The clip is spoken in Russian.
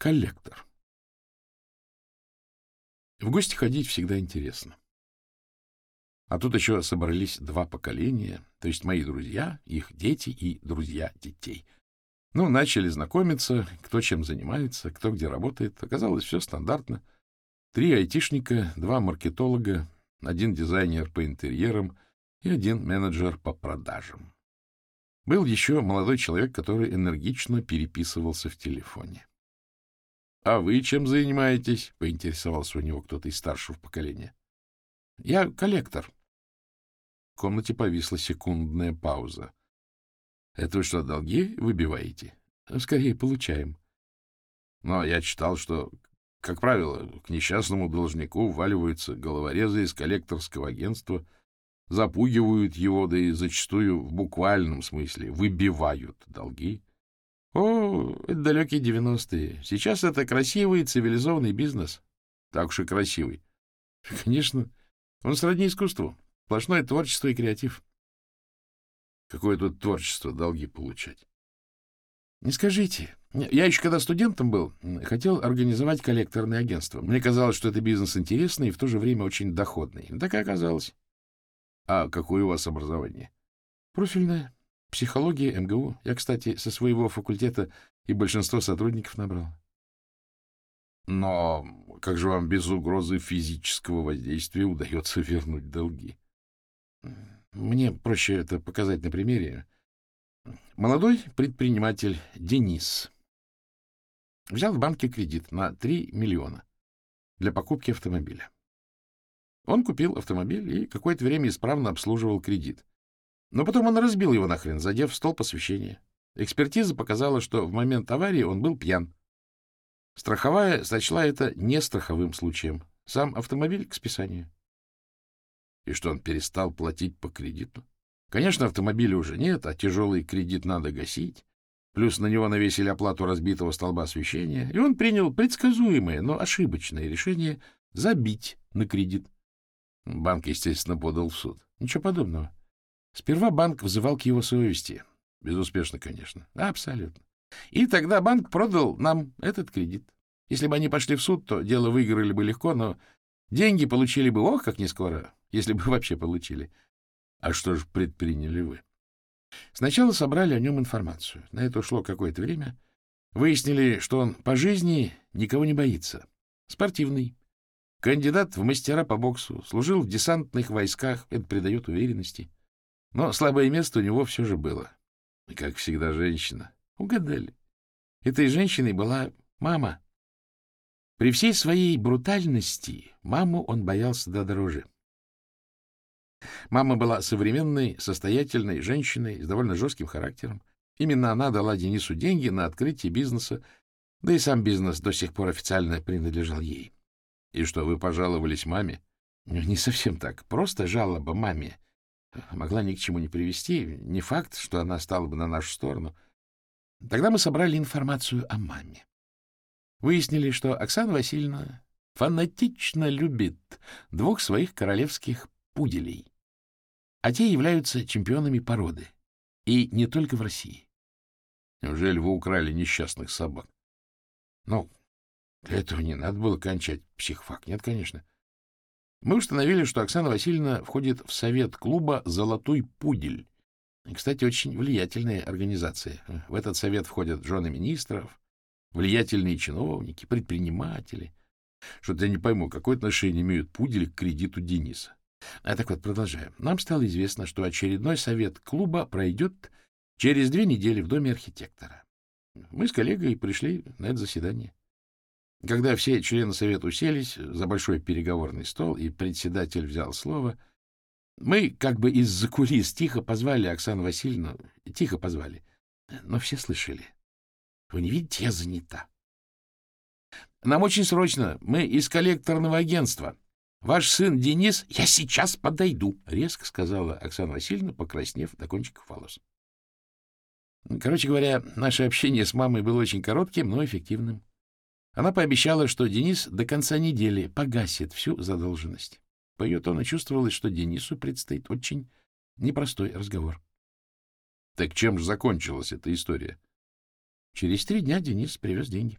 Коллектор. В гости ходить всегда интересно. А тут еще собрались два поколения, то есть мои друзья, их дети и друзья детей. Ну, начали знакомиться, кто чем занимается, кто где работает. Оказалось, все стандартно. Три айтишника, два маркетолога, один дизайнер по интерьерам и один менеджер по продажам. Был еще молодой человек, который энергично переписывался в телефоне. — А вы чем занимаетесь? — поинтересовался у него кто-то из старшего поколения. — Я коллектор. В комнате повисла секундная пауза. — Это вы что, долги выбиваете? — Скорее получаем. — Но я читал, что, как правило, к несчастному должнику вваливаются головорезы из коллекторского агентства, запугивают его, да и зачастую в буквальном смысле выбивают долги. О, это далекие девяностые. Сейчас это красивый цивилизованный бизнес. Так уж и красивый. Конечно, он сродни искусству. Сплошное творчество и креатив. Какое тут творчество долги получать? Не скажите. Я еще когда студентом был, хотел организовать коллекторное агентство. Мне казалось, что это бизнес интересный и в то же время очень доходный. Так и оказалось. А какое у вас образование? Профильное. Психология, МГУ. Я, кстати, со своего факультета и большинство сотрудников набрал. Но как же вам без угрозы физического воздействия удается вернуть долги? Мне проще это показать на примере. Молодой предприниматель Денис взял в банке кредит на 3 миллиона для покупки автомобиля. Он купил автомобиль и какое-то время исправно обслуживал кредит. Но потом он разбил его нахрен, задев столб освещения. Экспертиза показала, что в момент аварии он был пьян. Страховая сочла это не страховым случаем. Сам автомобиль к списанию. И что он перестал платить по кредиту? Конечно, автомобиля уже нет, а тяжелый кредит надо гасить. Плюс на него навесили оплату разбитого столба освещения, и он принял предсказуемое, но ошибочное решение забить на кредит. Банк, естественно, подал в суд. Ничего подобного. Сперва банк взывал к его совести. Безуспешно, конечно. Абсолютно. И тогда банк продал нам этот кредит. Если бы они пошли в суд, то дело выиграли бы легко, но деньги получили бы, ох, как не скоро, если бы вообще получили. А что же предприняли вы? Сначала собрали о нем информацию. На это ушло какое-то время. Выяснили, что он по жизни никого не боится. Спортивный. Кандидат в мастера по боксу. Служил в десантных войсках. Это придает уверенности. Но слабое место у него все же было. И, как всегда, женщина. Угадали. Этой женщиной была мама. При всей своей брутальности маму он боялся до дрожи. Мама была современной, состоятельной женщиной с довольно жестким характером. Именно она дала Денису деньги на открытие бизнеса, да и сам бизнес до сих пор официально принадлежал ей. И что, вы пожаловались маме? Не совсем так. Просто жалоба маме могла ни к чему не привести. Не факт, что она стала бы на нашу сторону. Тогда мы собрали информацию о маме. Выяснили, что Оксана Васильевна фанатично любит двух своих королевских пуделей, а те являются чемпионами породы. И не только в России. Неужели вы украли несчастных собак? Ну, для этого не надо было кончать психфак. Нет, конечно. Мы установили, что Оксана Васильевна входит в совет клуба «Золотой пудель». Кстати, очень влиятельная организация. В этот совет входят жены министров, влиятельные чиновники, предприниматели. Что-то я не пойму, какое отношение имеют пудели к кредиту Дениса. А так вот, продолжаем. Нам стало известно, что очередной совет клуба пройдет через две недели в доме архитектора. Мы с коллегой пришли на это заседание. Когда все члены совета уселись за большой переговорный стол, и председатель взял слово, мы как бы из-за кулис тихо позвали Оксану Васильевну, тихо позвали, но все слышали. Вы не видите, я занята. Нам очень срочно, мы из коллекторного агентства. Ваш сын Денис, я сейчас подойду, резко сказала Оксана Васильевна, покраснев до кончиков волос. Короче говоря, наше общение с мамой было очень коротким, но эффективным. Она пообещала, что Денис до конца недели погасит всю задолженность. По ее тону чувствовалось, что Денису предстоит очень непростой разговор. Так чем же закончилась эта история? Через три дня Денис привез деньги.